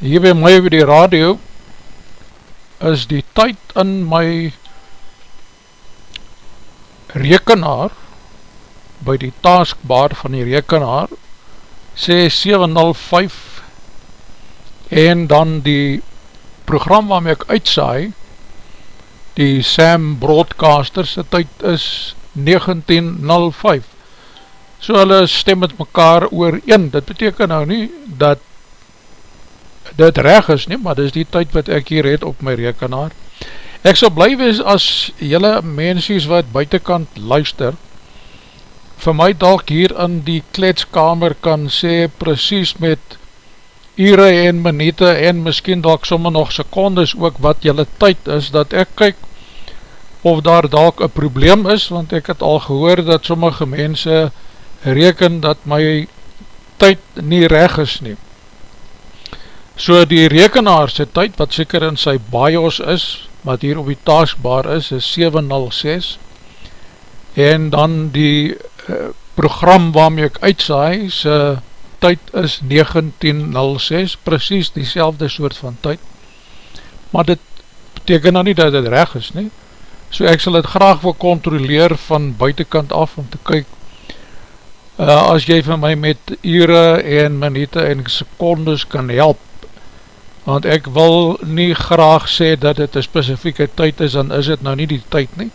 hier by my by die radio is die tyd in my rekenaar by die taskbar van die rekenaar sê 705 en dan die program waarmee ek uitsaai die Sam Broadcaster sy tyd is 1905 so hulle stem met mekaar oor 1 dit beteken nou nie dat dit reg is nie, maar dit is die tyd wat ek hier het op my rekenaar. Ek sal bly wees as jylle mensies wat buitenkant luister, vir my dalk hier in die kletskamer kan sê precies met ure en minute en miskien dalk somme nog secondes ook wat jylle tyd is, dat ek kyk of daar dalk een probleem is, want ek het al gehoor dat sommige mense reken dat my tyd nie reg is neem. So die rekenaar sy tyd wat seker in sy BIOS is, wat hier op die taskbar is, is 706 en dan die uh, program waarmee ek uitsaai, sy tyd is 1906, precies die soort van tyd, maar dit beteken nou nie dat dit reg is nie, so ek sal het graag wil controleer van buitenkant af om te kyk, uh, as jy vir my met ure en minute en secondes kan help, want ek wil nie graag sê dat het een specifieke tyd is, dan is het nou nie die tyd nie.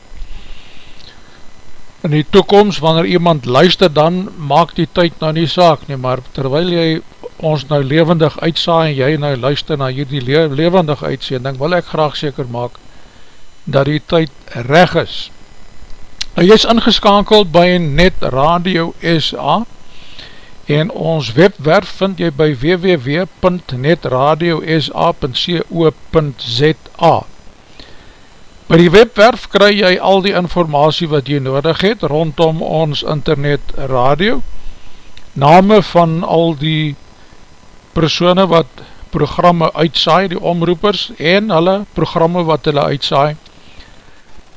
In die toekomst, wanneer iemand luister, dan maak die tyd nou nie saak nie, maar terwyl jy ons nou levendig uitsa en jy nou luister na hierdie le levendig uitsê, dan wil ek graag seker maak dat die tyd reg is. Nou, jy is ingeskakeld by Net Radio SA, en ons webwerf vind jy by www.netradiosa.co.za By die webwerf kry jy al die informatie wat jy nodig het rondom ons internet radio. Name van al die persone wat programme uitsaai, die omroepers en hulle programme wat hulle uitsaai.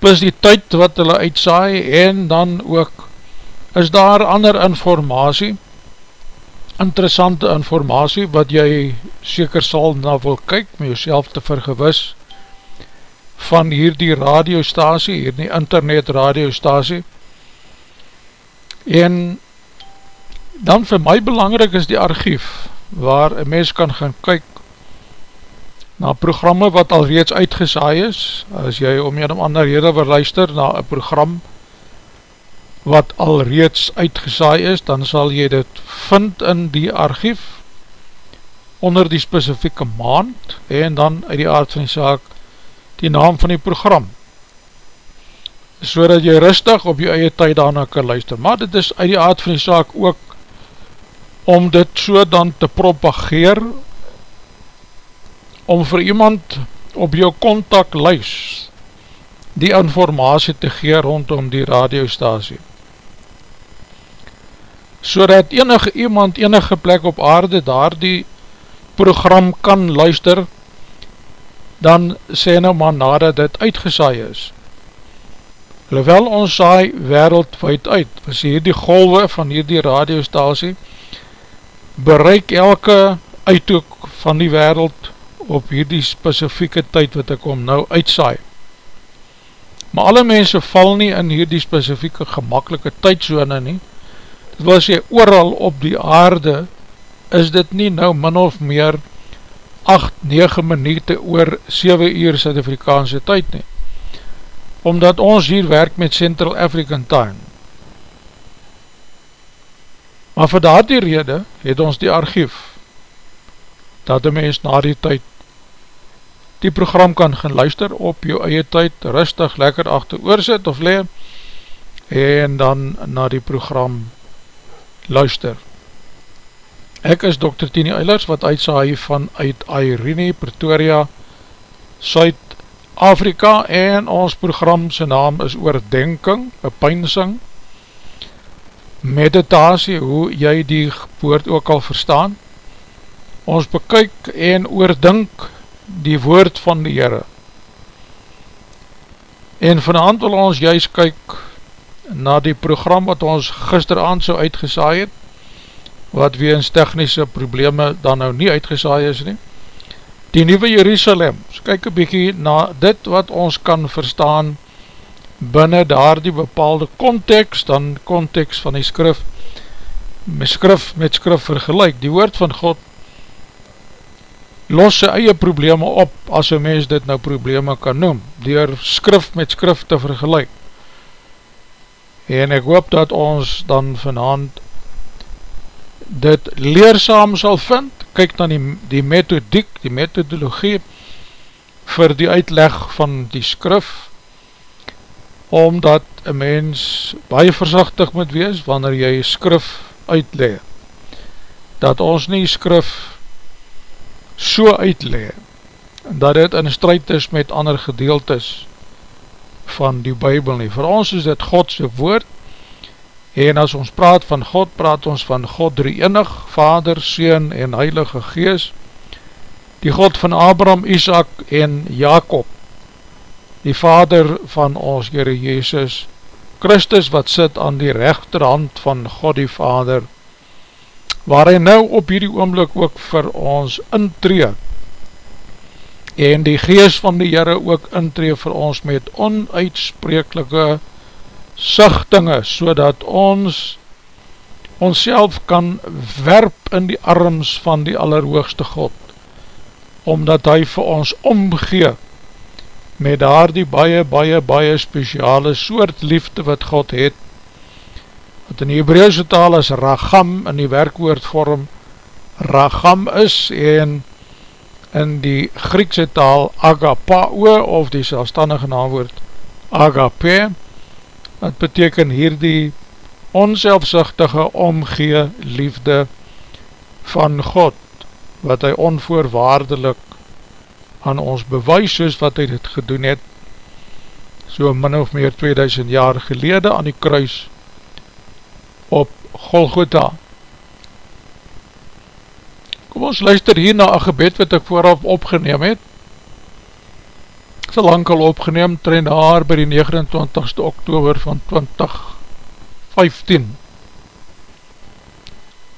Plus die tyd wat hulle uitsaai en dan ook is daar ander informatie interessante informatie wat jy seker sal na wil kyk met jouself te vergewis van hierdie radiostasie, hierdie internet radiostasie en dan vir my belangrijk is die archief waar een mens kan gaan kyk na programme wat al reeds uitgesaai is. As jy om een of ander rede wil luister na een program wat al reeds uitgesaai is, dan sal jy dit vind in die archief onder die specifieke maand en dan uit die aard van die saak die naam van die program. So dat jy rustig op jy eie tyd daarna kan luister. Maar dit is uit die aard van die saak ook om dit so dan te propageer om vir iemand op jou contact luis die informatie te gee rondom die radiostasie so dat enige iemand enige plek op aarde daar die program kan luister, dan sê nou maar nadat dit uitgesaai is. Hoewel ons saai wereldwijd uit, as hier die golwe van hier die radiostasie, bereik elke uithoek van die wereld op hierdie specifieke tyd wat ek om nou uitsaai. Maar alle mense val nie in hierdie specifieke gemakkelike tydzone nie, wil sê, ooral op die aarde, is dit nie nou min of meer 8-9 minuut oor 7 uur Suid-Afrikaanse tyd nie. Omdat ons hier werk met Central African Time. Maar vir daar die rede het ons die archief, dat die mens na die tyd die program kan gaan luister op jou eie tyd, rustig, lekker achter oorsit of le, en dan na die program luister. Ek is Dr. Tini Eilers wat uitsaai van uit Irene, Pretoria, Suid-Afrika en ons program sy naam is Oordenking, Bepeinsing, Meditasie, hoe jy die woord ook al verstaan. Ons bekyk en oordink die woord van die Heere. En vanavond wil ons juist kyk na die program wat ons gisteravond so uitgesaai het, wat weens technische probleme dan nou nie uitgesaai is nie, die Nieuwe Jerusalem, so kyk een bykie na dit wat ons kan verstaan binnen daar die bepaalde context, dan context van die skrif, met skrif met skrif vergelijk, die woord van God los sy eie probleme op, as een mens dit nou probleme kan noem, door skrif met skrif te vergelijk. En ek hoop dat ons dan vanavond dit leersaam sal vind, kyk na die, die methodiek, die methodologie vir die uitleg van die skrif, omdat een mens baie versichtig moet wees wanneer jy skrif uitleg, dat ons nie skrif so uitleg, dat dit in strijd is met ander gedeeltes, van die Bijbel nie. Voor ons is dit Godse woord en as ons praat van God, praat ons van God drie enig, Vader, Seen en Heilige Gees, die God van Abraham, Isaac en Jacob, die Vader van ons Heere Jezus Christus wat sit aan die rechterhand van God die Vader waar hy nou op hierdie oomlik ook vir ons intree. En die gees van die Heere ook intree vir ons met onuitsprekelike sichtinge so dat ons ons kan werp in die arms van die allerhoogste God omdat hy vir ons omgee met daar die baie, baie, baie speciale soort liefde wat God het, wat in die Hebreeuwse taal is ragam, in die werkwoordvorm ragam is, en in die Griekse taal agapao, of die selfstandige naamwoord agape, wat beteken hier die onselfsichtige omgee liefde van God, wat hy onvoorwaardelik aan ons bewys soos wat hy dit gedoen het so min of meer 2000 jaar gelede aan die kruis op Golgotha. Kom ons luister hier na een gebed wat ek vooraf opgeneem het. Ek sal lang al opgeneem trein haar by die 29ste oktober van 2015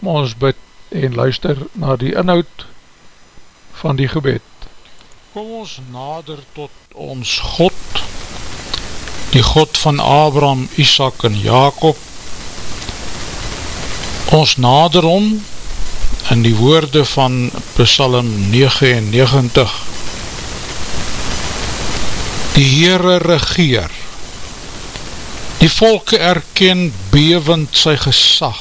maar ons bid en luister na die inhoud van die gebed. Kom ons nader tot ons God, die God van Abraham, Isaac en Jacob. Ons nader om in die woorde van Psalm 99. Die Heere regeer, die volke erken bevend sy gesag,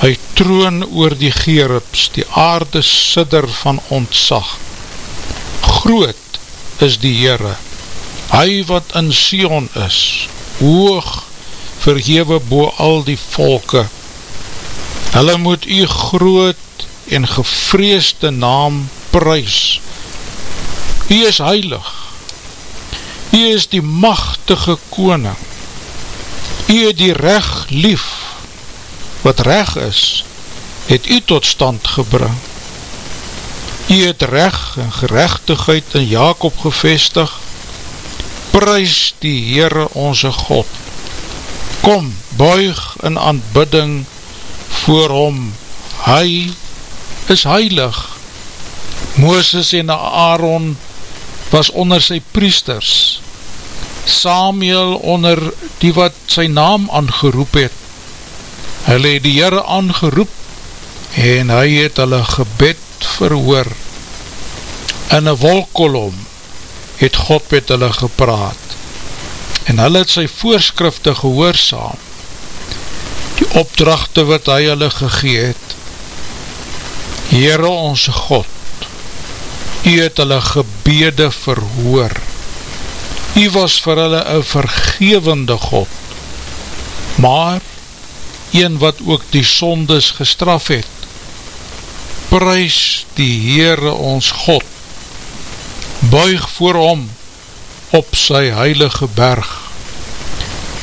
hy troon oor die geerips, die aarde sidder van ontzag, groot is die Heere, hy wat in Sion is, hoog verhewe bo al die volke, hulle moet u groot en gevreesde naam prijs, hy is heilig, hy is die machtige koning, hy het die recht lief, wat recht is, het u tot stand gebring, Jy het recht en gerechtigheid in Jacob gevestig, Prys die Heere onze God. Kom, buig in aanbidding voor hom. Hy is heilig. Mooses en Aaron was onder sy priesters. Samuel onder die wat sy naam aangeroep het. Hulle het die Heere aangeroep en hy het hulle gebed verhoor. In een wolkolom het God met hulle gepraat en hulle het sy voorskrifte gehoorzaam, die opdrachte wat hy hulle gegeet. Heere onze God, hy het hulle gebede verhoor. Hy was vir hulle een vergevende God, maar een wat ook die sondes gestraf het prys die Heere ons God, buig voor hom op sy heilige berg,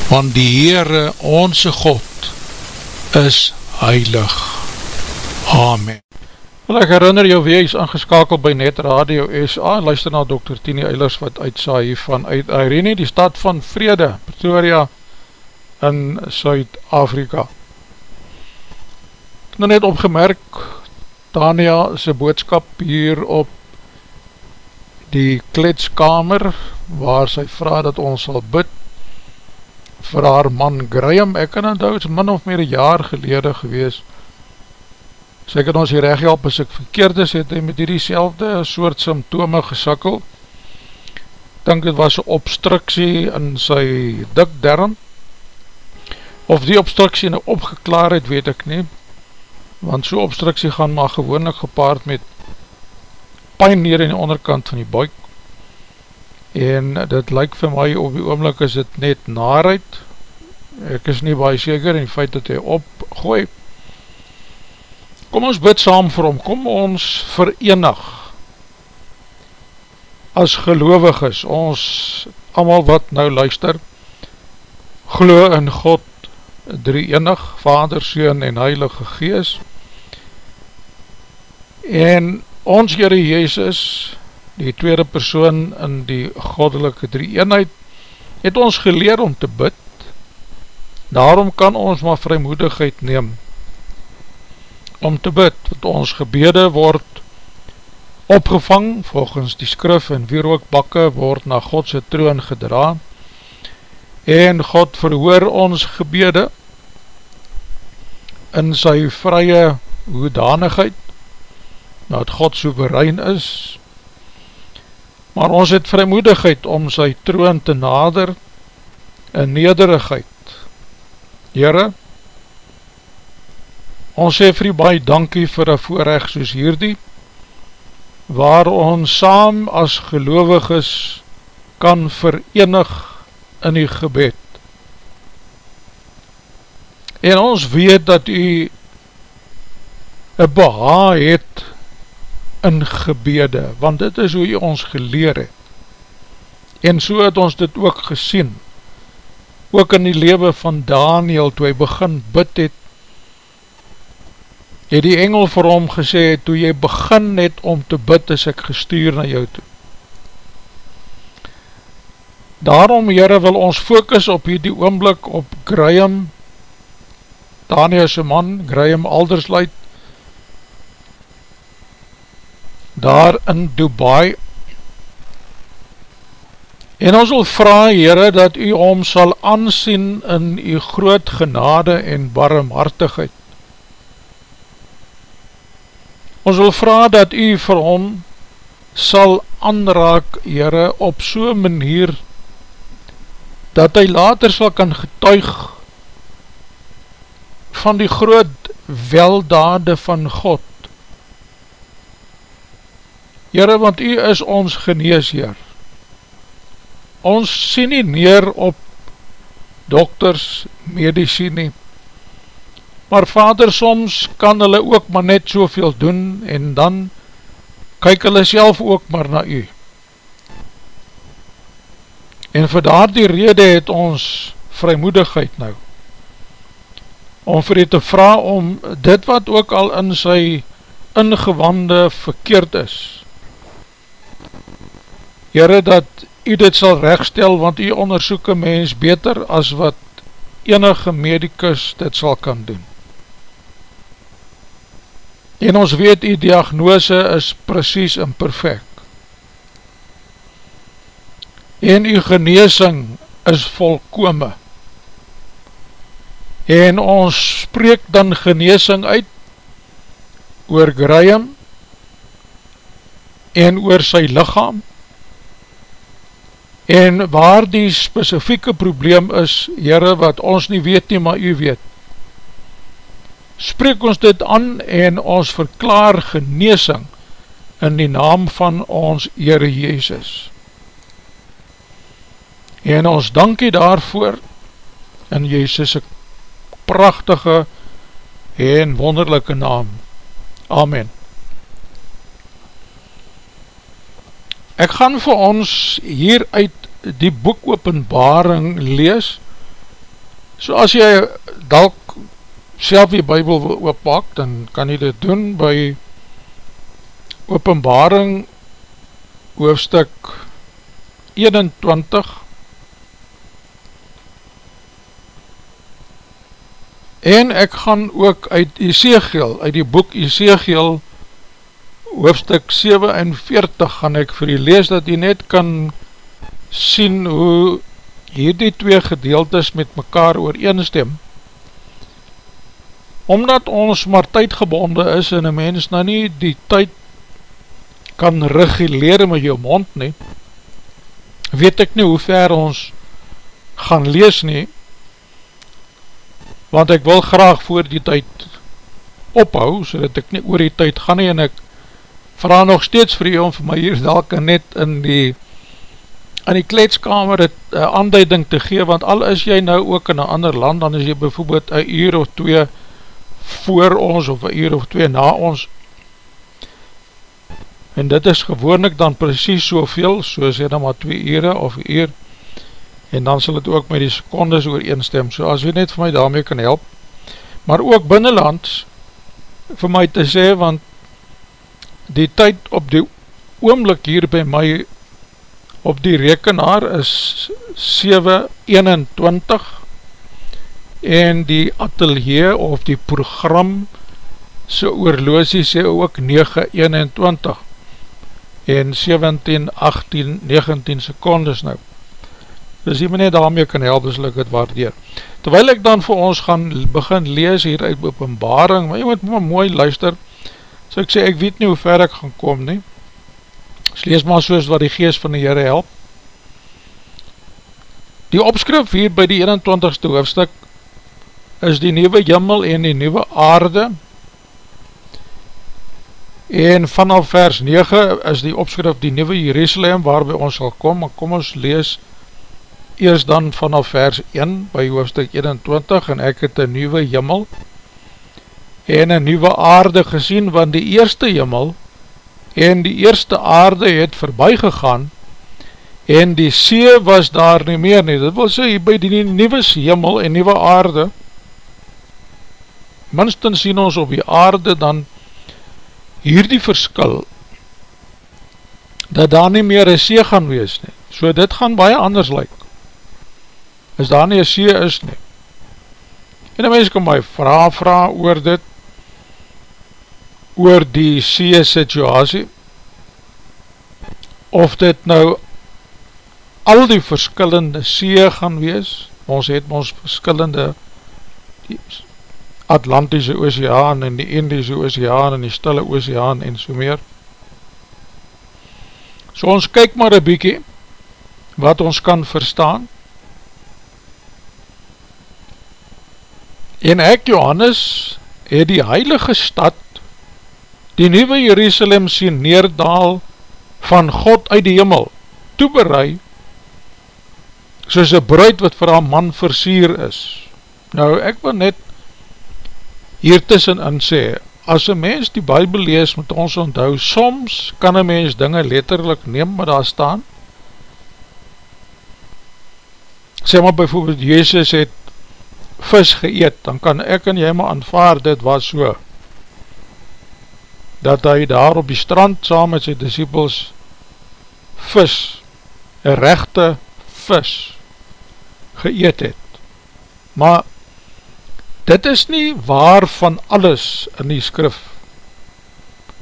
want die Heere onze God is heilig. Amen. Wel ek herinner jou wees aangeskakeld by Net Radio SA, luister na Dr. Tini Eilers wat uitsaai van uit Irene, die stad van Vrede, Pretoria in Suid-Afrika. Ek nou net opgemerk, Tania sy boodskap hier op die kletskamer waar sy vraag dat ons sal bid vir haar man Graham, ek kan het is min of meer jaar gelede gewees. Sy kan ons hier recht help as ek verkeerd is, het hy met die selfde soort symptome gesakkel dink het was een obstruksie in sy dik derm of die obstruksie nou opgeklaar het, weet ek nie. Want so obstruksie gaan maar gewoonlik gepaard met pijn neer in die onderkant van die buik. En dit lyk vir my op die oomlik is dit net naarheid. Ek is nie baie seker in die feit dat hy opgooi. Kom ons bid saam vir hom. Kom ons verenig as gelovig is ons allemaal wat nou luister glo in God drie enig, Vader, Seun en Heilige Gees. En ons Heere Jezus die tweede persoon in die goddelike drie eenheid, het ons geleer om te bid, daarom kan ons maar vrymoedigheid neem, om te bid, want ons gebede word opgevang, volgens die skrif en wierookbakke word na Godse troon gedra, en God verhoor ons gebede, in sy vrye hoedanigheid, dat God soeverein is, maar ons het vrymoedigheid om sy troon te nader in nederigheid. Heere, ons sê vir die baie dankie vir een voorrecht soos hierdie, waar ons saam as gelovig is, kan verenig in die gebed. En ons weet dat u een beha het in gebede, want dit is hoe jy ons geleer het. En so het ons dit ook gesien, ook in die lewe van Daniel, toe hy begin bid het, het die engel vir hom gesê, toe jy begin het om te bid, is ek gestuur na jou toe. Daarom, Heere, wil ons focus op hierdie oomblik op Graham, Daniel's man, Graham Aldersluit, daar in Dubai. En ons wil vraag Heere dat u om sal aansien in u groot genade en barmhartigheid. Ons wil vraag dat u vir hom sal aanraak Heere op so'n manier dat hy later sal kan getuig van die groot weldade van God Heere, want u is ons geneesheer. Ons sien nie neer op dokters, medici nie. Maar vader, soms kan hulle ook maar net soveel doen en dan kyk hulle self ook maar na u. En vir daar die rede het ons vrymoedigheid nou. Om vir u te vraag om dit wat ook al in sy ingewande verkeerd is, Heere, dat u dit sal rechtstel, want u onderzoek een mens beter as wat enige medicus dit sal kan doen. En ons weet, die diagnose is precies en perfect. En die geneesing is volkome. En ons spreek dan geneesing uit oor Graham en oor sy lichaam en waar die specifieke probleem is, Heere, wat ons nie weet nie, maar u weet, spreek ons dit aan en ons verklaar geneesing in die naam van ons Heere Jezus. En ons dankie daarvoor in Jezus' prachtige en wonderlijke naam. Amen. Ek gaan vir ons hier uit die boek openbaring lees, so as jy dalk self die bybel wil ooppak, dan kan jy dit doen by openbaring hoofstuk 21 en ek gaan ook uit Ezekiel, uit die boek Ezekiel hoofstuk 47 gaan ek vir u lees dat u net kan sien hoe hierdie twee gedeeltes met mekaar ooreenstem. Omdat ons maar tydgebonde is en een mens nou nie die tyd kan reguleer met jou mond nie weet ek nie hoe ver ons gaan lees nie want ek wil graag voor die tyd ophou so dat ek nie oor die tyd gaan nie en ek vraag nog steeds vir jou om vir my hier dalk net in die in die kletskamer het uh, aanduiding te gee, want al is jy nou ook in een ander land, dan is jy bijvoorbeeld een uur of twee voor ons, of een uur of twee na ons, en dit is gewoonlik dan precies soveel, soos jy dan maar twee ure of uur, en dan sal het ook met die secondes ooreenstem, so as jy net vir my daarmee kan help, maar ook binnenlands, vir my te sê, want die tyd op die oomlik hier by my op die rekenaar is 721 en die atelier of die program sy oorloosie sê ook 921 en 17, 18, 19 secondes nou. Jy my net daarmee kan help, dus ek het waardeer. Terwyl ek dan vir ons gaan begin lees hier uit openbaring, maar jy moet maar mooi luister, so ek sê, ek weet nie hoe ver ek gaan kom nie. Ek lees maar soos wat die geest van die Heere help. Die opskrif hier by die 21ste hoofdstuk is die nieuwe jimmel en die nieuwe aarde, En vanaf vers 9 is die opskrif die Nieuwe Jerusalem waarby ons sal kom, maar kom ons lees eerst dan vanaf vers 1 by hoofdstuk 21 en ek het een nieuwe jimmel en een nieuwe aarde gesien, want die eerste jimmel en die eerste aarde het voorbij gegaan en die see was daar nie meer nie. Dit wil sê, by die nieuwe jimmel en nieuwe aarde minstens sien ons op die aarde dan hierdie verskil dat daar nie meer een see gaan wees nie. So dit gaan baie anders lyk. As daar nie een see is nie. En die mens kan my vraag vraag oor dit, oor die see situasie, of dit nou al die verskillende see gaan wees, ons het ons verskillende Atlantische Oceaan en die Indische Oceaan en die Stille Oceaan en so meer. So ons kyk maar een bykie wat ons kan verstaan. En ek Johannes het die heilige stad, die nieuwe Jerusalem sien neerdaal van God uit die hemel, toeberei, soos een bruid wat vir haar man versier is. Nou ek wil net hier tussen in sê, as een mens die bybel lees, moet ons onthou, soms kan een mens dinge letterlijk neem wat daar staan. Sê maar bijvoorbeeld, Jezus het vis geëet, dan kan ek en jy maar aanvaard, dit was so, dat hy daar op die strand saam met sy disciples vis, een rechte vis, geëet het. Maar dit is nie waar van alles in die skrif,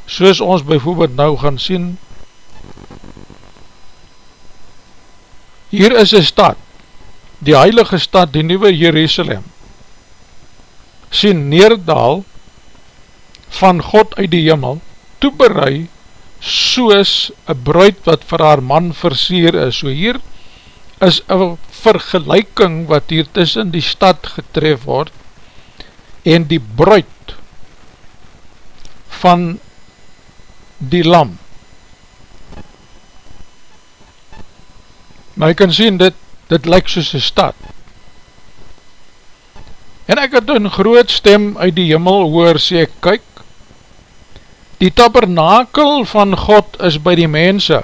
soos ons bijvoorbeeld nou gaan sien, hier is een stad, die heilige stad, die nieuwe Jerusalem, sien neerdaal van God uit die hemel, toeberei soos een bruid wat vir haar man versier is. So hier is een vergelijking wat hier tussen die stad getref word, en die bruid van die lam. Maar jy kan sien, dit, dit lyk soos een stad. En ek het een groot stem uit die jimmel hoor sê, kyk, die tabernakel van God is by die mense,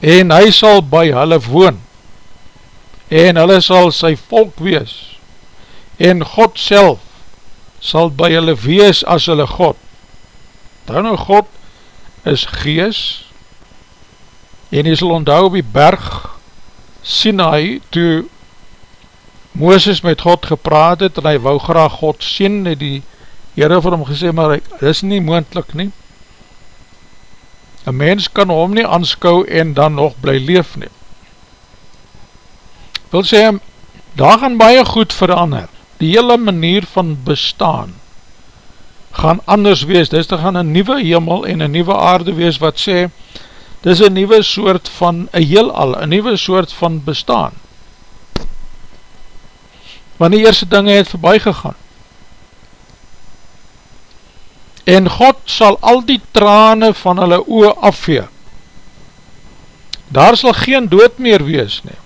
en hy sal by hulle woon, en hulle sal sy volk wees, en God self sal by hulle wees as hulle God. Dan nou God is gees. En hy sal onthou op die berg Sinai toe Mooses met God gepraat het en hy wou graag God sien en die Heere vir hom gesê, maar dit is nie moendlik nie. Een mens kan hom nie anskou en dan nog bly leef nie. Wil sê, daar gaan baie goed verander die hele manier van bestaan gaan anders wees, dit is te gaan een nieuwe hemel en een nieuwe aarde wees wat sê, dit is een nieuwe soort van, een heel al, een nieuwe soort van bestaan. Want die eerste dinge het voorbij gegaan. En God sal al die trane van hulle oe afvee. Daar sal geen dood meer wees nie.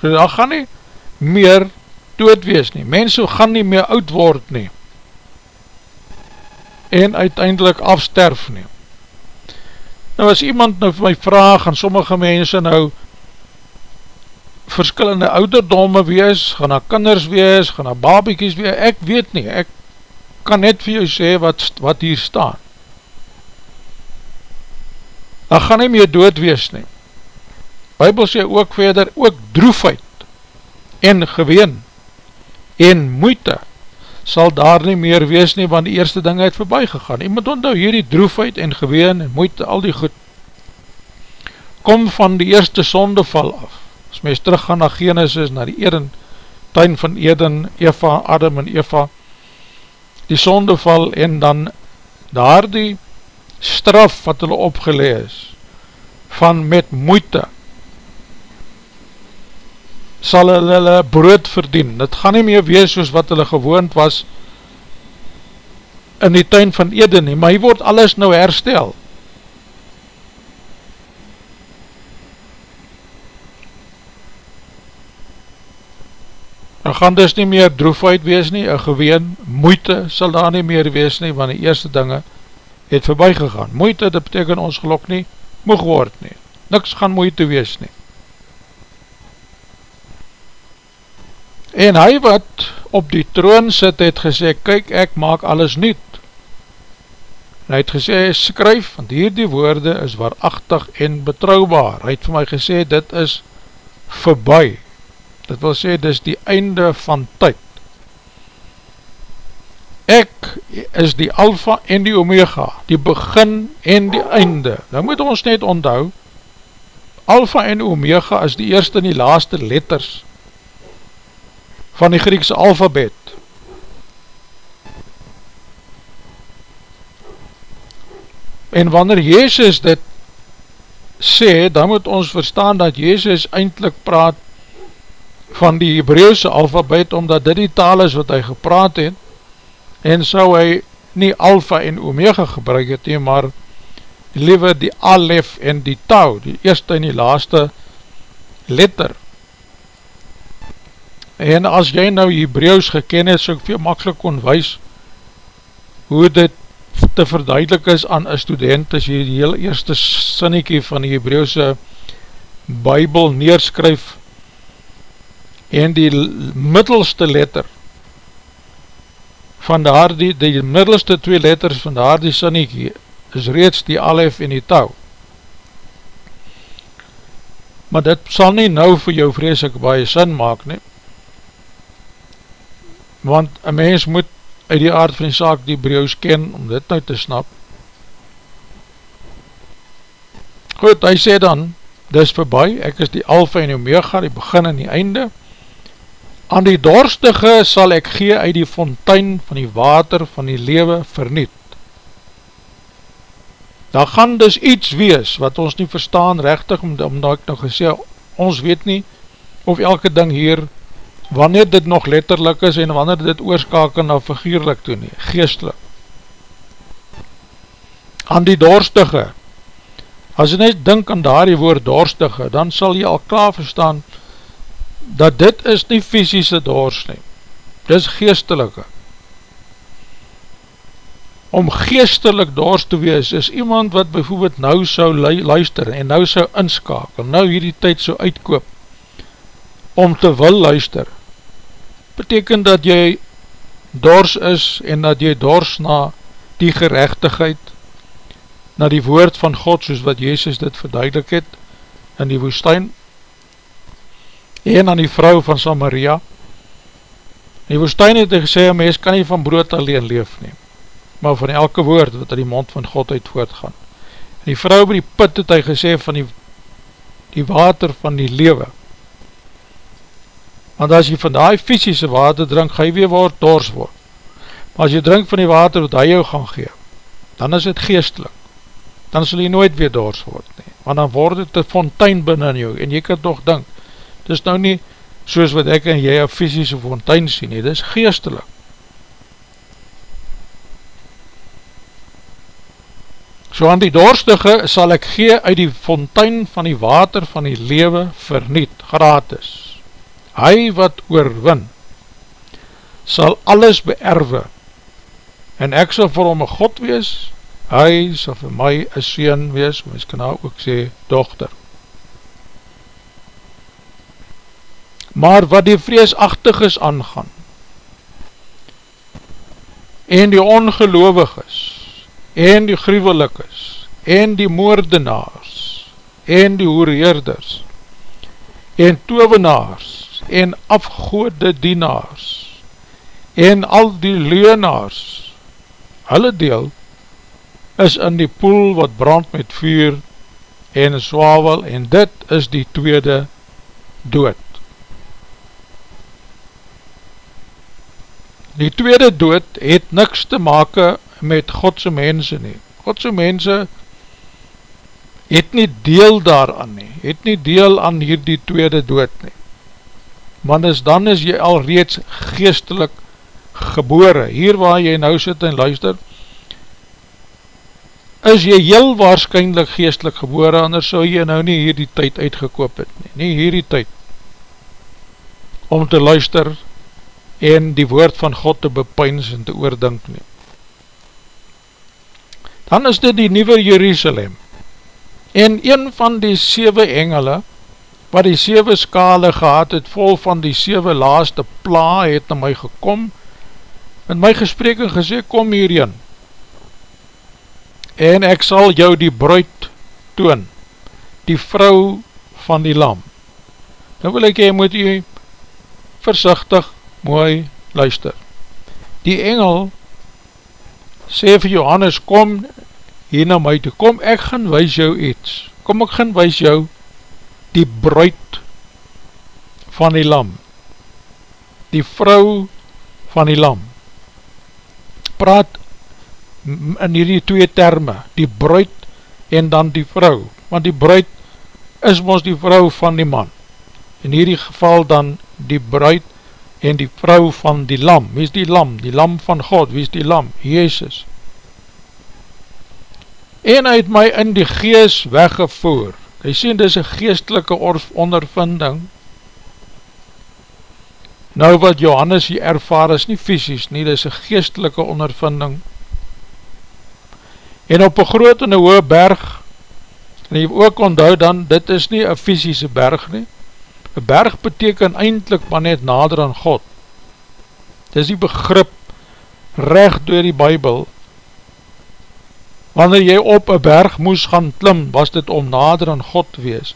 So daar gaan nie meer dood wees nie, mense gaan nie meer oud word nie, en uiteindelik afsterf nie. Nou as iemand nou vir my vraag, gaan sommige mense nou verskillende ouderdomme wees, gaan na kinders wees, gaan na babiekies wees, ek weet nie, ek kan net vir jou sê wat, wat hier staan. dan gaan hy meer dood wees nie. Bybel sê ook verder, ook droefheid en geween en moeite sal daar nie meer wees nie, want die eerste ding het voorbij gegaan. Jy moet onthou, hierdie droefheid en geween en moeite, al die goed, kom van die eerste sondeval af. As mys teruggaan na Genesis, na die Eden, tuin van Eden, Eva, Adam en Eva, die sondeval en dan daar die straf wat hulle opgelees van met moeite sal hulle, hulle brood verdien. Dit gaan nie meer wees soos wat hulle gewoond was in die tuin van Eden nie, maar hier word alles nou herstel. Dan gaan dus nie meer droefheid wees nie, een geween, moeite sal daar nie meer wees nie, want die eerste dinge het voorbij gegaan. Moeite, dit beteken ons gelok nie, moeg word nie. Niks gaan moeite wees nie. En hy wat op die troon sit, het gesê, kyk, ek maak alles niet. En hy het gesê, skryf, want hier die woorde is waarachtig en betrouwbaar. Hy het vir my gesê, dit is voorbij. Dit wil sê, dit is die einde van tyd. Ek is die alfa en die omega, die begin en die einde. Nou moet ons net onthou, alfa en omega is die eerste en die laaste letters van die Griekse alfabet. En wanneer Jezus dit sê, dan moet ons verstaan dat Jezus eindelijk praat van die Hebreeuwse alfabet, omdat dit die taal is wat hy gepraat het, en sou hy nie alfa en omega gebruik het, nie, maar liever die alef en die tau, die eerste en die laaste letter. En as jy nou Hebreeuws geken het, so ek veel makkelijk kon wees, hoe dit te verduidelik is aan een student, as jy die heel eerste sinnekie van die Hebreeuwse Bijbel neerskryf, en die middelste letter, van daar die, die middelste twee letters van daar die sinnekie, is reeds die alef en die touw. Maar dit sal nie nou vir jou vrees ek baie sin maak nie, want een mens moet uit die aard van die saak die breus ken om dit nou te snap. Goed, hy sê dan, dis voorbij, ek is die alfa en omega, die begin en die einde. Aan die dorstige sal ek gee uit die fontein van die water van die lewe verniet. Daar gaan dus iets wees wat ons nie verstaan rechtig, omdat ek nou gesê, ons weet nie of elke ding hier wanneer dit nog letterlik is en wanneer dit oorskakel na figuurlik toe nie, geestelik. Aan die dorstige, as jy net dink aan daar die woord dorstige, dan sal jy al klaar verstaan, dat dit is nie fysische dorst nie, dit is geestelike. Om geestelik dorst te wees, is iemand wat bijvoorbeeld nou sou luister en nou sou inskakel, nou hierdie tyd sou uitkoop, om te wil luister, beteken dat jy dors is en dat jy dors na die gerechtigheid, na die woord van God, soos wat Jezus dit verduidelik het in die woestijn, en aan die vrou van Samaria. In die woestijn het hy gesê, een mens kan nie van brood alleen leef neem, maar van elke woord wat in die mond van God uit voortgaan. En die vrou by die put het hy gesê van die, die water van die lewe, want as jy van die fysische water drink, ga jy weer word dors word. Maar as jy drink van die water wat hy jou gaan gee, dan is het geestelik. Dan sal jy nooit weer dors word nie. Want dan word het een fontein binnen jou, en jy kan toch dink, het is nou nie soos wat ek en jy een fysische fontein sien, dit is geestelik. So aan die dorstige sal ek gee uit die fontein van die water van die lewe verniet, gratis hy wat oorwin, sal alles beerwe, en ek sal vir hom een God wees, hy sal vir my een sien wees, mys kan nou ook sê, dochter. Maar wat die vreesachtig is aangaan, en die ongeloofig is, en die gruwelik is, en die moordenaars en die hoereerders en tovenaars en afgoede dienaars en al die leenaars hulle deel is in die poel wat brand met vuur en swavel en dit is die tweede dood. Die tweede dood het niks te make met Godse mense nie. Godse mense het nie deel daaraan nie, het nie deel aan hierdie tweede dood nie. Want is, dan is jy al reeds geestelik gebore, hier waar jy nou sit en luister, is jy heel waarschijnlijk geestelik gebore, anders sou jy nou nie hierdie tyd uitgekoop het nie, nie hierdie tyd, om te luister en die woord van God te bepyns en te oordink nie. Dan is dit die nieuwe Jerusalem, en een van die sewe engele, wat die sewe skale gehad het, vol van die sewe laaste pla, het na my gekom, in my gesprek en gesê, kom hierin, en ek sal jou die bruid toon, die vrou van die lam. Nou wil ek jy moet jy versichtig mooi luister. Die engel sê vir Johannes, kom hier na my toe, kom ek gaan wees jou iets, kom ek gaan wees jou die bruid van die lam, die vrou van die lam. Praat in hierdie twee terme, die bruid en dan die vrou, want die bruid is ons die vrou van die man, in hierdie geval dan die bruid en die vrou van die lam, wie is die lam, die lam van God, wie is die lam, Jezus, en hy het my in die gees weggevoer, hy sê, dit is een geestelike ondervinding, nou wat Johannes hier ervaar is nie fysisk nie, dit is een geestelike ondervinding, en op een groot en een hoge berg, en jy ook onthou dan, dit is nie een fysische berg nie, een berg beteken eindelijk maar net nader aan God, dit is die begrip, recht door die bybel, wanneer jy op een berg moes gaan klim, was dit om nader aan God te wees,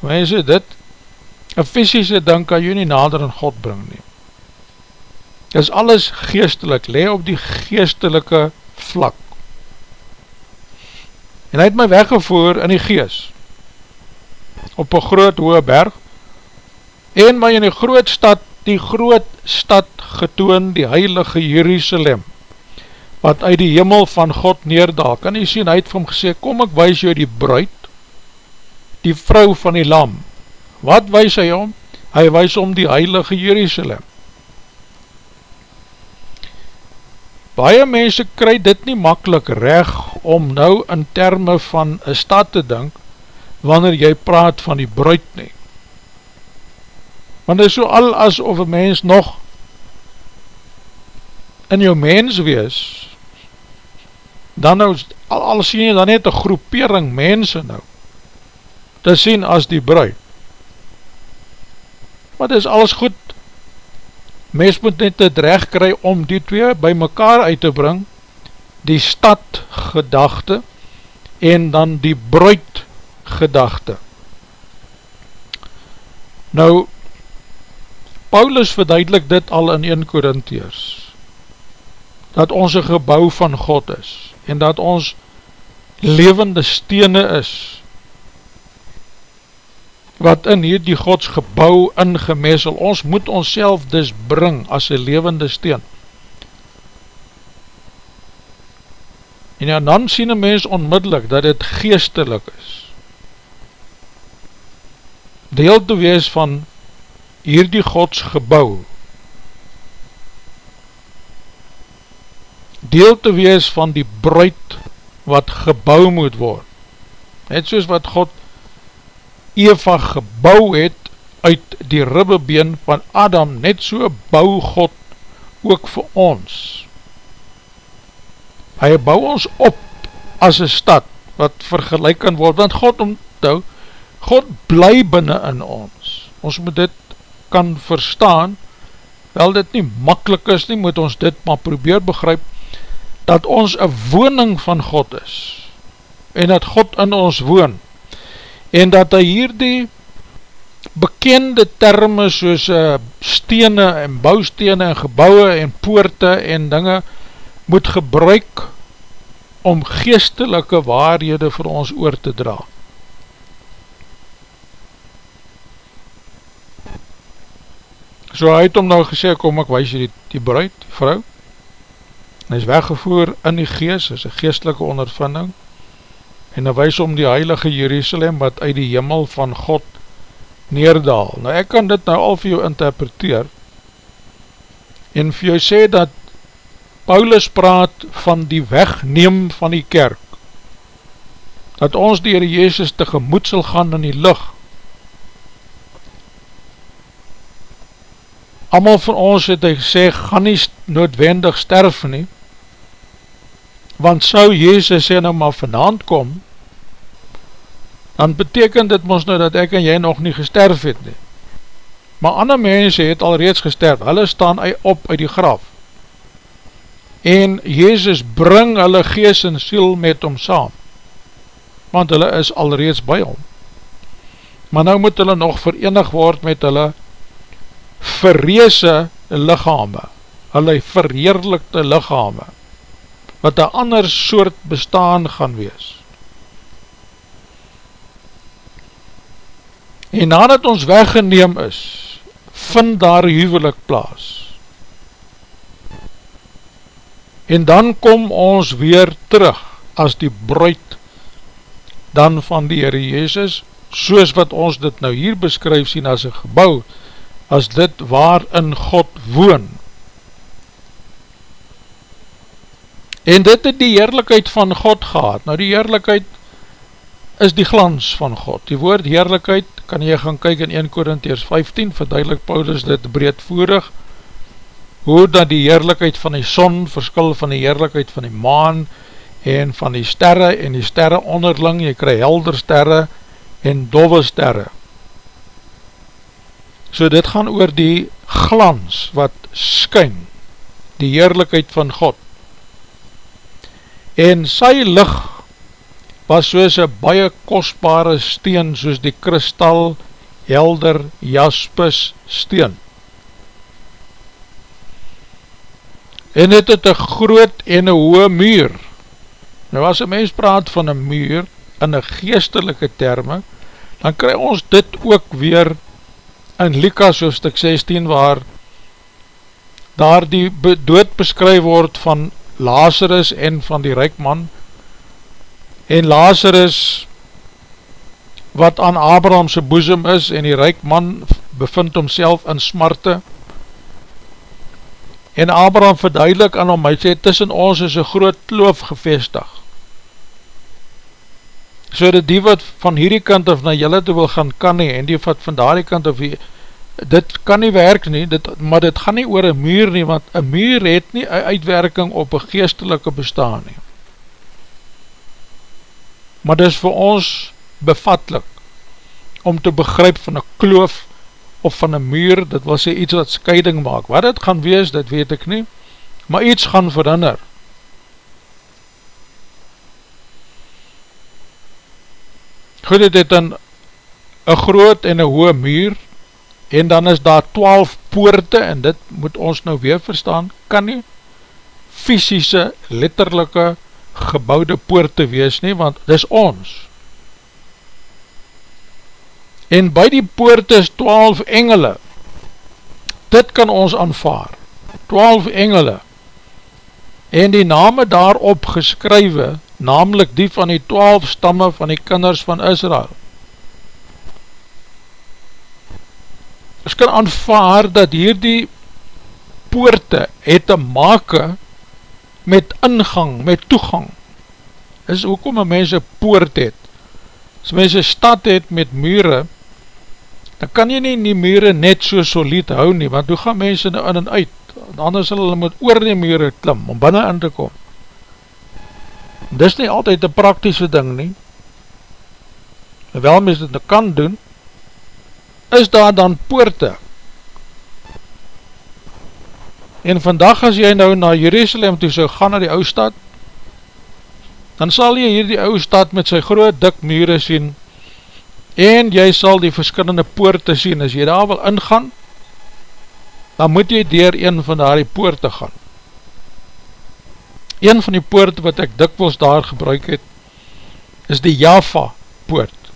mense dit, een fysische ding kan jy nie nader aan God bring nie, dit is alles geestelik, le op die geestelike vlak, en hy het my weggevoer in die gees op een groot hoge berg en my in die groot stad die groot stad getoon die heilige Jerusalem wat uit die hemel van God neerdaal kan jy sien, hy het vir hom gesê kom ek wees jou die bruid die vrou van die lam wat wees hy om? hy wees om die heilige Jerusalem Baie mense kry dit nie makkelijk reg om nou in termen van een stad te dink wanneer jy praat van die bruid nie. Want dit is so al asof een mens nog in jou mens wees, dan nou, al, al sien jy dan net een groepering mense nou, te sien as die bruid. Maar dit is alles goed mens moet net het recht kry om die twee by mekaar uit te bring, die stad gedachte en dan die bruid gedachte. Nou, Paulus verduidelik dit al in 1 Korintheers, dat ons een gebouw van God is, en dat ons levende stene is, wat in hierdie Gods gebouw ingemessel, ons moet ons self dus bring as een levende steen. En ja, dan sien een mens onmiddellik dat het geestelik is. Deel te wees van hierdie Gods gebouw. Deel te wees van die bruid wat gebouw moet word. Net soos wat God Eva gebouw het uit die ribbebeen van Adam, net so bouw God ook vir ons. Hy bouw ons op as een stad wat vergelijk kan word, want God omtou, God bly binnen in ons. Ons moet dit kan verstaan, wel dit nie makkelijk is nie, moet ons dit maar probeer begryp, dat ons een woning van God is, en dat God in ons woon en dat hy hier die bekende termen soos uh, stene en bouwstene en gebouwe en poorte en dinge moet gebruik om geestelike waarhede vir ons oor te dra. So hy het om nou gesê, kom ek wees die, die bruid, die vrou, en hy is weggevoer in die geest, is een geestelike ondervinding, en hy wees om die heilige Jerusalem, wat uit die jimmel van God neerdaal. Nou ek kan dit nou al vir jou interpreteer, en vir jou sê dat Paulus praat van die wegneem van die kerk, dat ons die Heere Jezus tegemoet sal gaan in die lucht, Amal van ons het hy gesê, gaan nie noodwendig sterf nie, want sou Jezus sê nou maar vanavond kom, dan beteken dit ons nou dat ek en jy nog nie gesterf het nie. Maar ander mense het al reeds gesterf, hulle staan op uit die graf, en Jezus bring hulle gees en siel met hom saam, want hulle is al reeds by hom. Maar nou moet hulle nog verenig word met hulle verreese lichame, hulle verheerlikte lichame, wat een ander soort bestaan gaan wees. En nadat ons weggeneem is, vind daar huwelik plaas. En dan kom ons weer terug as die bruid dan van die Heere Jezus, soos wat ons dit nou hier beskryf sien as een gebouw, as dit waarin God woon. En dit het die heerlijkheid van God gehad. Nou die heerlijkheid is die glans van God. Die woord heerlijkheid kan jy gaan kyk in 1 Korintheers 15, verduidelik Paulus dit breedvoerig, hoe dat die heerlijkheid van die son verskil van die heerlijkheid van die maan en van die sterre en die sterre onderling, jy krij helder sterre en dove sterre. So dit gaan oor die glans wat skyn, die heerlijkheid van God. En sy licht was soos een baie kostbare steen, soos die kristal, helder, jaspis steen. En het het een groot en een hoë muur. Nou as een mens praat van een muur, in een geestelike termen, dan kry ons dit ook weer in Likas hoofdstuk 16 waar daar die dood beskryf word van Lazarus en van die rijkman en Lazarus wat aan Abrahamse boezem is en die rijkman bevind homself in smarte. En Abraham verduidelik aan hom, hy sê tussen ons is een groot kloof gevestig so dat die wat van hierdie kant of na julle toe wil gaan kan nie, en die wat van daardie kant of hier, dit kan nie werk nie, dit, maar dit gaan nie oor een muur nie, want een muur het nie een uitwerking op een geestelike bestaan nie. Maar dit is vir ons bevatlik, om te begryp van een kloof, of van een muur, dit wil sê iets wat scheiding maak. Wat dit gaan wees, dit weet ek nie, maar iets gaan verander. Goed, dit het een, een groot en een hoë muur, en dan is daar twaalf poorte, en dit moet ons nou weer verstaan, kan nie fysische, letterlijke, gebouwde poorte wees nie, want dis ons. En by die poorte is twaalf engele, dit kan ons aanvaar, twaalf engele, en die name daarop geskrywe, namelijk die van die twaalf stamme van die kinders van Israel. Ons kan aanvaar dat hier die poorte het te make met ingang, met toegang. Is hoekom een mens een poort het. As mens een stad het met mure, dan kan jy nie die mure net so solid hou nie, want hoe gaan mense nou in en uit? Anders sal hulle moet oor die mure klim, om binnen in te kom. Dis nie altyd een praktische ding nie. Wel mens dit kan doen, is daar dan poorte. En vandag as jy nou na Jerusalem toe so gaan na die oustad, dan sal jy hier die ouwe stad met sy groot dik mure sien, en jy sal die verskillende poorte sien, as jy daar wil ingaan, dan moet jy dier een van daar die poorte gaan. Een van die poorte wat ek dikwels daar gebruik het, is die Java poort,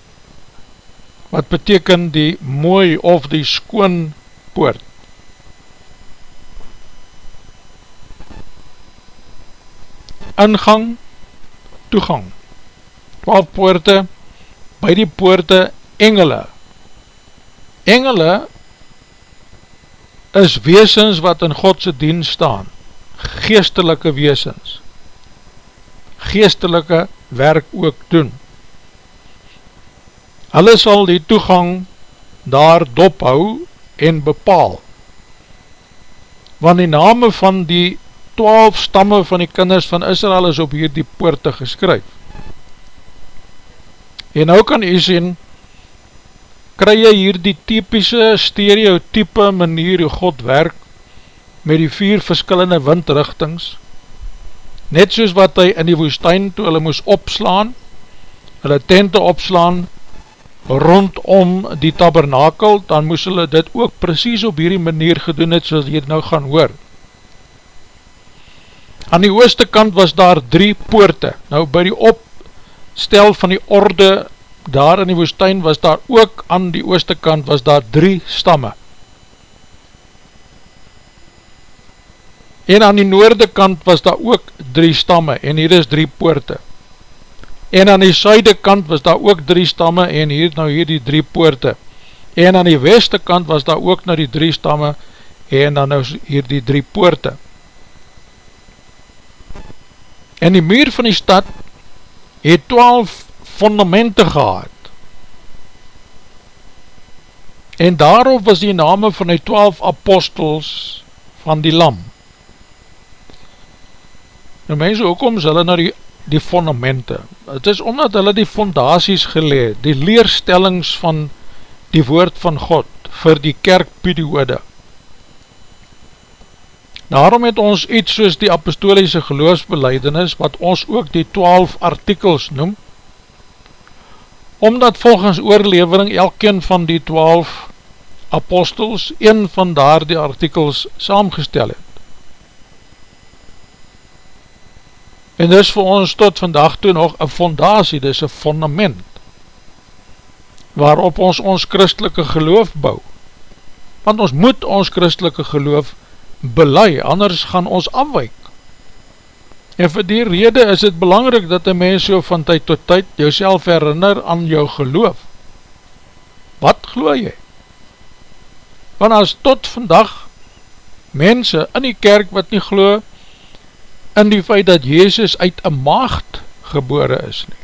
wat beteken die mooi of die skoon poort. Ingang, toegang, 12 poorte, by die poorte engele. Engele is weesens wat in Godse dienst staan, geestelike weesens, geestelike werk ook doen. Hulle sal die toegang daar dophou en bepaal, want die name van die twaalf stamme van die kinders van Israel is op hierdie poorte geskryf. En nou kan jy sien, kry jy hier die typische stereotype manier hoe God werk met die vier verskillende windrichtings net soos wat hy in die woestijn toe hulle moes opslaan hulle tente opslaan rondom die tabernakel dan moes hulle dit ook precies op hierdie manier gedoen het soos jy nou gaan hoor aan die ooste kant was daar drie poorte nou by die opstel van die orde daar in die woestijn was daar ook aan die ooste kant was daar drie stamme. En aan die noorde kant was daar ook drie stamme en hier is drie poorte. En aan die suide kant was daar ook drie stamme en hier nou hier die drie poorte. En aan die weste kant was daar ook nou die drie stamme en dan nou hier die drie poorte. En die muur van die stad het twaalf fondamente gehad. En daarop was die name van die twaalf apostels van die lam. Nou mense, hoekom is hulle nou die, die fondamente? Het is omdat hulle die fondaties geleed, die leerstellings van die woord van God vir die kerkperiode. Daarom het ons iets soos die apostoliese geloofsbeleidenis, wat ons ook die twaalf artikels noem, omdat volgens oorlevering elkeen van die twaalf apostels een van daar die artikels saamgestel het. En dis vir ons tot vandag toe nog een fondatie, dis een fundament, waarop ons ons christelike geloof bou. Want ons moet ons christelike geloof belei, anders gaan ons afwijk. En vir die rede is het belangrijk dat die mens so van tyd tot tyd jouself herinner aan jou geloof. Wat geloof jy? Want as tot vandag mense in die kerk wat nie geloof in die feit dat Jezus uit een maagd gebore is nie.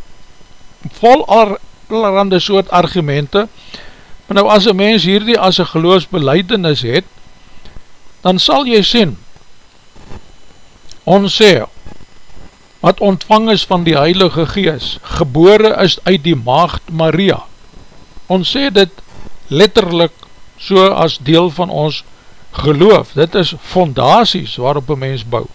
Vol allerhande soort argumente, maar nou as een mens hierdie as een geloofsbeleidenis het, dan sal jy sien, ons sê, wat ontvang is van die Heilige Gees, gebore is uit die maagd Maria. Ons sê dit letterlik so as deel van ons geloof. Dit is fondaties waarop een mens bou.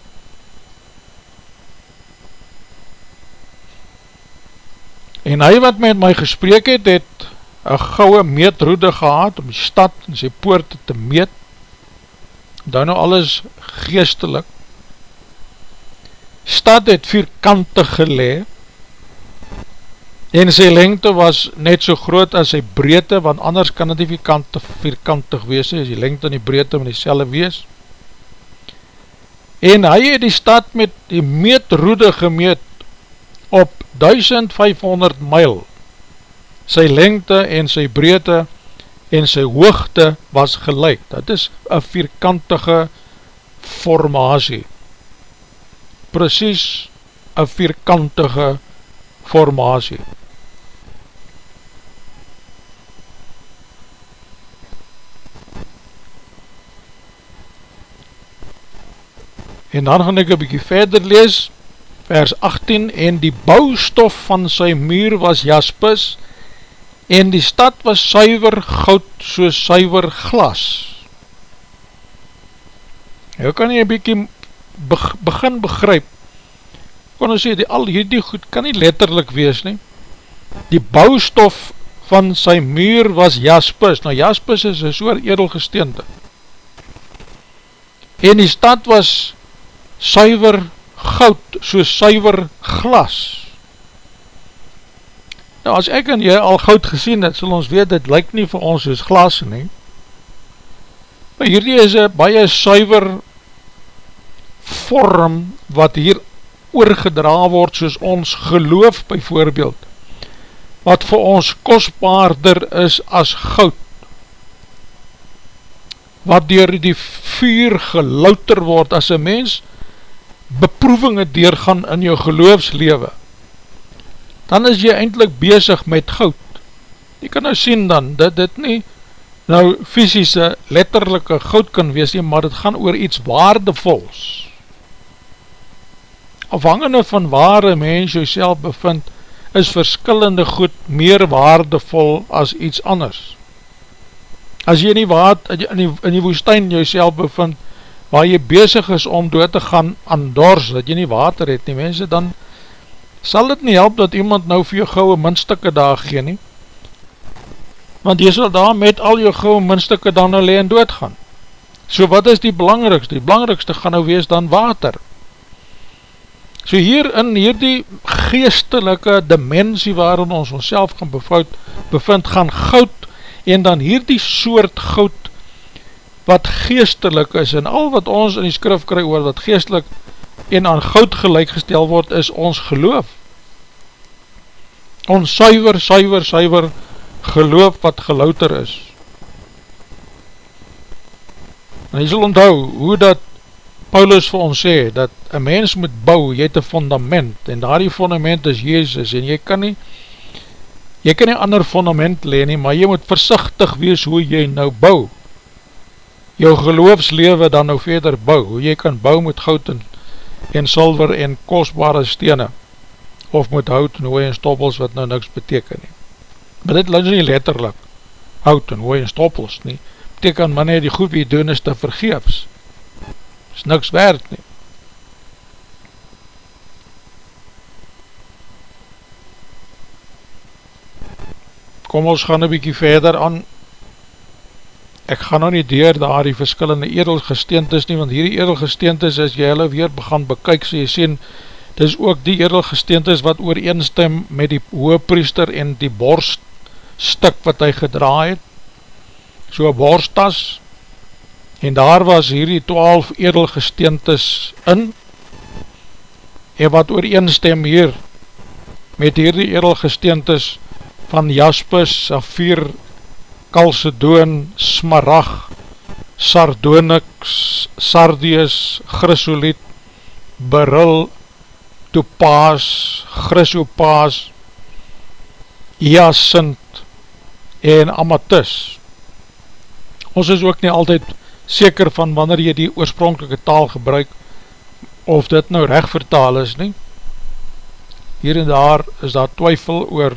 En hy wat met my gesprek het, het een gouwe meetroede gehad om die stad en sy poorte te meet. Dan nou alles geestelik stad het vierkante gelee en sy lengte was net so groot as sy breedte, want anders kan het nie vierkante, vierkantig wees, as die lengte en die breedte met die selle wees. En hy het die stad met die meetroede gemeet op 1500 myl. Sy lengte en sy breedte en sy hoogte was gelijk. Dat is een vierkantige formatie precies een vierkantige formatie. En dan gaan ek een bykie verder lees, vers 18, en die bouwstof van sy muur was jaspis, en die stad was suiver goud soos suiver glas. Hoe kan jy een bykie begin begryp. Kon ons sê, die, al hierdie goed kan nie letterlik wees nie, die bouwstof van sy muur was jaspis, nou jaspis is een soort edelgesteente, en die stad was suiver goud, so suiver glas, nou as ek en jy al goud gesien het, sal ons weet, dit lyk nie vir ons soos glas nie, maar hierdie is een baie suiver vorm, wat hier oorgedra word soos ons geloof by voorbeeld, wat vir ons kostbaarder is as goud, wat dier die vuur gelouter word as een mens beproevinge deurgaan in jou geloofslewe, dan is jy eindelijk bezig met goud. Jy kan nou sien dan, dat dit nie nou fysische, letterlijke goud kan wees, nie, maar het gaan oor iets waardevols, afhangende van waar een mens jouself bevind, is verskillende goed meer waardevol as iets anders. As jy in die, waad, in die, in die woestijn jouself bevind, waar jy bezig is om dood te gaan aan dors, dat jy nie water het nie, mense, dan sal dit nie help dat iemand nou vir jou gouwe minstukke daar gee nie, want jy sal daar met al jou gouwe minstukke dan alleen dood gaan. So wat is die belangrikste? Die belangrikste gaan nou wees dan water. So hier in hierdie geestelike dimensie waarin ons ons self gaan bevind, gaan goud en dan hierdie soort goud wat geestelik is en al wat ons in die skrif kry oor wat geestelik en aan goud gelijk gestel word is ons geloof. Ons suiver, suiver, suiver geloof wat gelouter is. En jy sal onthou hoe dat Paulus vir ons sê, dat een mens moet bou, jy het een fundament, en daar die fundament is Jezus, en jy kan nie, jy kan nie ander fundament leen nie, maar jy moet versichtig wees hoe jy nou bou, jou geloofslewe dan nou verder bou, hoe jy kan bou met goud en, en silver en kostbare stene, of met hout en hooi en stoppels wat nou niks beteken nie. Maar dit luister nie letterlik, hout en hooi en stoppels nie, beteken maar nie die goed wie doen is te vergeefs, is niks werd nie. Kom ons gaan een bykie verder aan, ek gaan nou nie deur daar die verskillende edelgesteentes nie, want hierdie edelgesteentes as jy hulle weer begaan bekyk, so jy sien, dit is ook die edelgesteentes wat ooreenstem met die hoopriester en die borststuk wat hy gedraai het, so borstas, en daar was hierdie twaalf edelgesteentes in, en wat ooreenstem hier, met hierdie edelgesteentes van jaspis, safir, kalsedoon, smarag, sardonyx, sardius, chrysoliet, beryl, topaas, chrysopaas, jacinth en amatis. Ons is ook nie altyd seker van wanneer jy die oorspronkelike taal gebruik, of dit nou recht vertaal is nie. Hier en daar is daar twyfel oor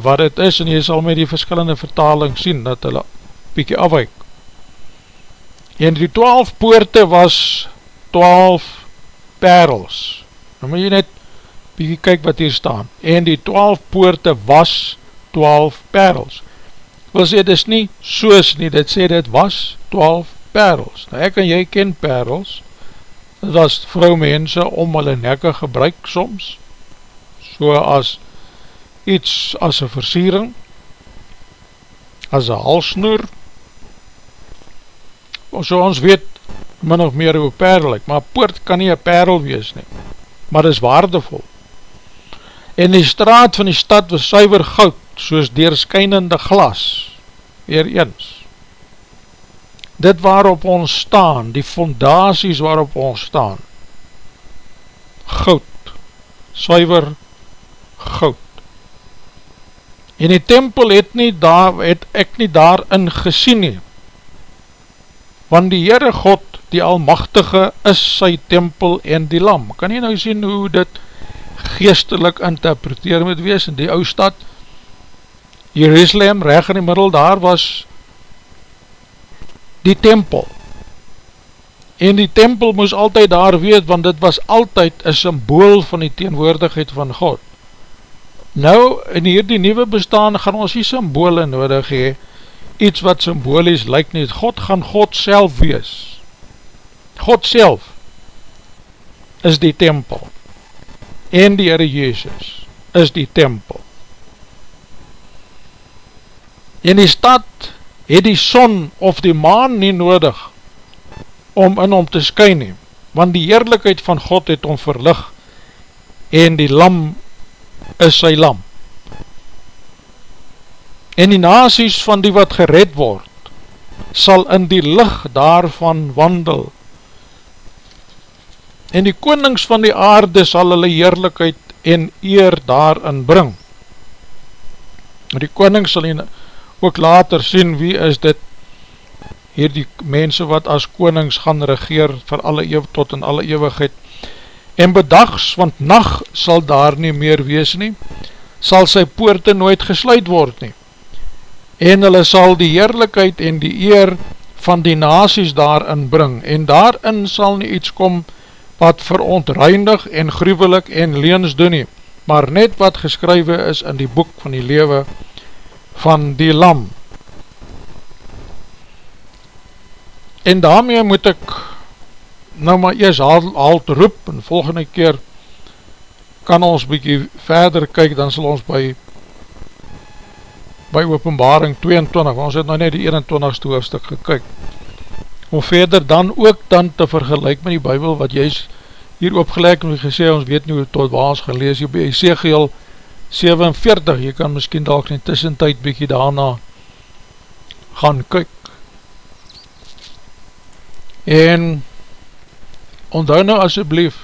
wat het is, en jy sal met die verskillende vertaling sien, dat hulle bykie afweek. En die twaalf poorte was twaalf perels. Nou moet jy net bykie kyk wat hier staan. En die twaalf poorte was twaalf perels wil sê, dit is nie soos nie, dit sê dit was 12 perels. Nou ek en jy ken perels, dit was vrouwmense om hulle nekke gebruik soms, so as iets as een versiering, as een halsnoer, so ons weet min of meer hoe perel ek, maar poort kan nie een perel wees nie, maar is waardevol. En die straat van die stad was suiver goud, soos deerskynende glas, weer eens. Dit waarop ons staan, die fondaties waarop ons staan, goud, suiver goud. En die tempel het, nie daar, het ek nie daarin gesien nie, want die Heere God, die Almachtige, is sy tempel en die lam. Kan jy nou sien hoe dit geestelik interpreteer moet wees in die ou stad, Jerusalem, reg in die middel, daar was die tempel. en die tempel moes altyd daar weet, want dit was altyd een symbool van die teenwoordigheid van God. Nou, in hierdie nieuwe bestaan, gaan ons die symbole nodig hee, iets wat symbolies lyk nie, God gaan God self wees. God self is die tempel, en die Heere Jezus is die tempel. En die stad het die son of die maan nie nodig om in hom te skyn neem, want die heerlijkheid van God het hom verlig en die lam is sy lam. En die nazies van die wat gered word, sal in die licht daarvan wandel. En die konings van die aarde sal hulle heerlijkheid en eer daarin bring. Die konings sal ook later sien wie is dit hier die mense wat as konings gaan regeer vir alle eeuw tot in alle eeuwigheid en bedags, want nacht sal daar nie meer wees nie, sal sy poorte nooit gesluit word nie en hulle sal die heerlijkheid en die eer van die nasies daarin bring en daarin sal nie iets kom wat verontreinig en gruwelik en leens doen nie, maar net wat geskrywe is in die boek van die lewe van die lam. En daarmee moet ek nou maar eers haal, haal te roep en volgende keer kan ons bykie verder kyk, dan sal ons by by openbaring 22, ons het nou net die 21ste hoofdstuk gekyk, om verder dan ook dan te vergelijk met die bybel wat jy hier opgelijk en gesê, ons weet nie tot waar ons gaan lees, jy by Ezekiel 47, jy kan miskien dalk in tussentijd bykie daarna gaan kyk. En onthou nou asjeblief,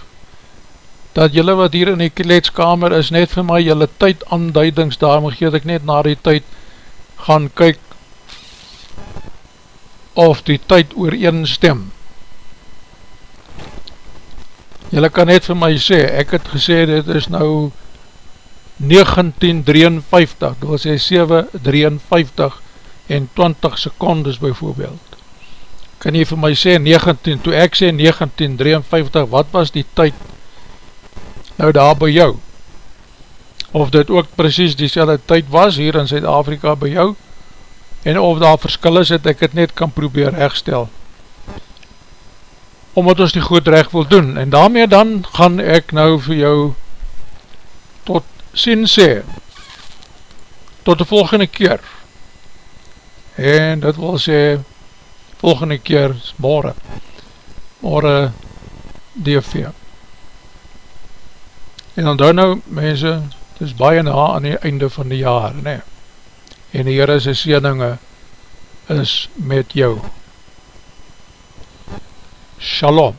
dat jylle wat hier in die kletskamer is, net vir my jylle tyd aanduidings, daarom geet ek net na die tyd gaan kyk of die tyd ooreenstem. Jylle kan net vir my sê, ek het gesê dit is nou 1953, dit was hy 753 en 20 secondes bijvoorbeeld. Kan jy vir my sê 19, toe ek sê 1953, wat was die tyd nou daar by jou? Of dit ook precies die selde tyd was hier in Zuid-Afrika by jou? En of daar verskil is het, ek het net kan probeer rechtstel. Omdat ons die goed recht wil doen. En daarmee dan gaan ek nou vir jou tot sien sê, tot die volgende keer, en dit wil sê, volgende keer is morgen, morgen DV. En dan dan nou, mense, het is baie na aan die einde van die jaar, nee. en die Heere sy sieninge is met jou. Shalom.